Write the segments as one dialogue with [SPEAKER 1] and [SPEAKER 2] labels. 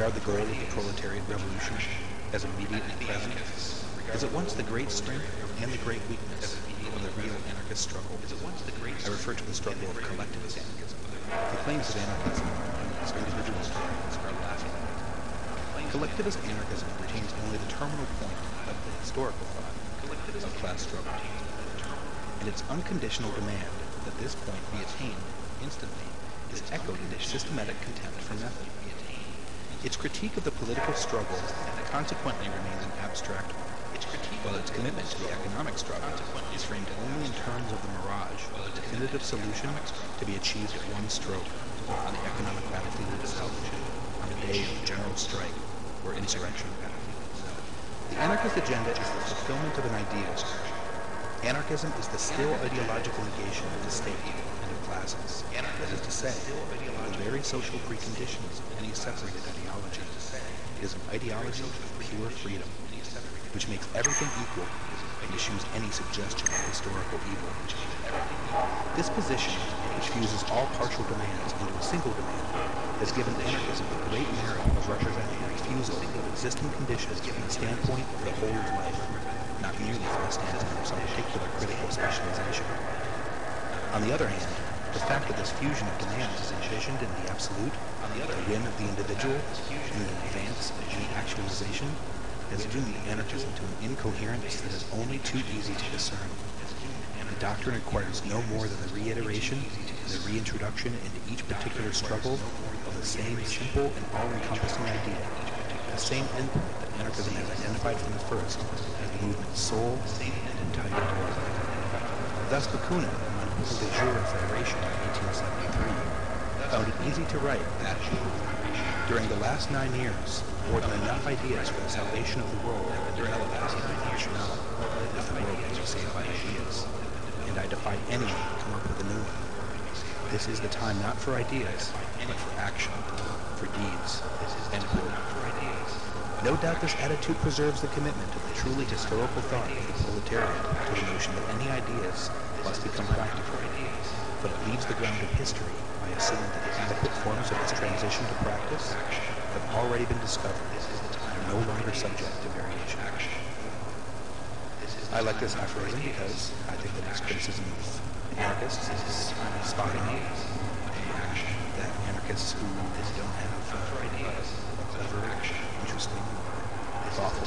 [SPEAKER 1] regard the goal of the proletariat revolution as immediately present? Is it once the great strength and the great weakness of the real anarchist struggle? I refer to the struggle of collectivist anarchism. The claims of anarchism as individualist are laughing. Collectivist anarchism retains only the terminal point of the historical thought of class struggle, and its unconditional demand that this point be attained instantly is echoed in its systematic contempt for method. Its critique of the political struggle consequently remains an abstract one, while its commitment to the economic struggle is framed only in terms of the mirage of a definitive solution to be achieved at one stroke on the economic battlefield itself, on the day of general strike or insurrection. The anarchist agenda is the fulfillment of an ideal. Anarchism is the still ideological negation of the state classes. That is to say, the very social preconditions of any separated ideology. Is an ideology of pure freedom, which makes everything equal and eschews any suggestion of historical evil. This position, which fuses all partial demands into a single demand, has given anarchism the great merit of representing refusal of existing conditions from the standpoint of the whole of life, not merely from the standpoint of some particular critical specialization. On the other hand, the fact that this fusion of demands is envisioned in the absolute, the whim of the individual, and the advance the actualization, has doomed anarchism to an incoherence that is only too easy to discern. The doctrine requires no more than the reiteration and the reintroduction into each particular struggle of the same simple and all-encompassing idea, the same endpoint that anarchism has identified from the first as the movement's soul and life. Thus Bakunin, Mouvement de Jura Federation in 1873, found it easy to write that during the last nine years, more than enough ideas for the salvation of the world have been developed in the national, if the world can be saved by ideas, and I defy anyone to come up with a new one. This is the time not for ideas, but for action, for deeds. End quote. No doubt this attitude preserves the commitment of the truly historical thought of the proletariat to the notion that any ideas must become practical, but it leaves the ground of history by assuming that the adequate forms of this transition to practice have already been discovered. And are no longer subject to variation. I like this aphorism because I think that its criticism of anarchists is spotting out anarchists who don't have uh, a clever, interesting, thoughtful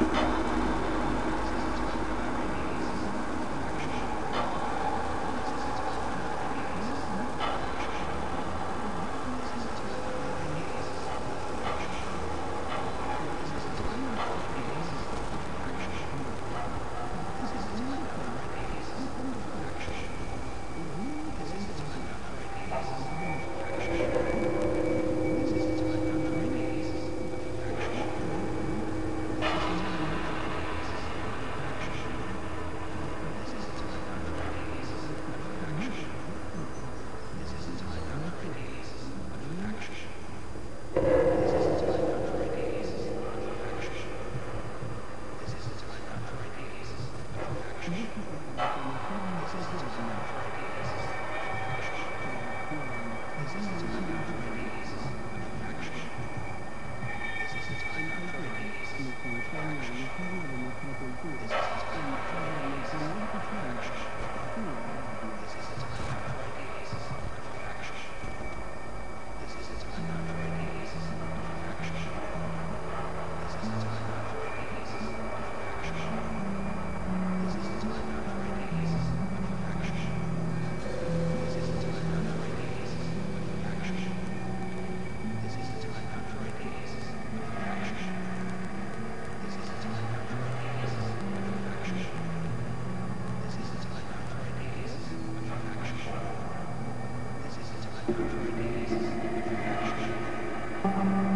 [SPEAKER 2] The time Thank you.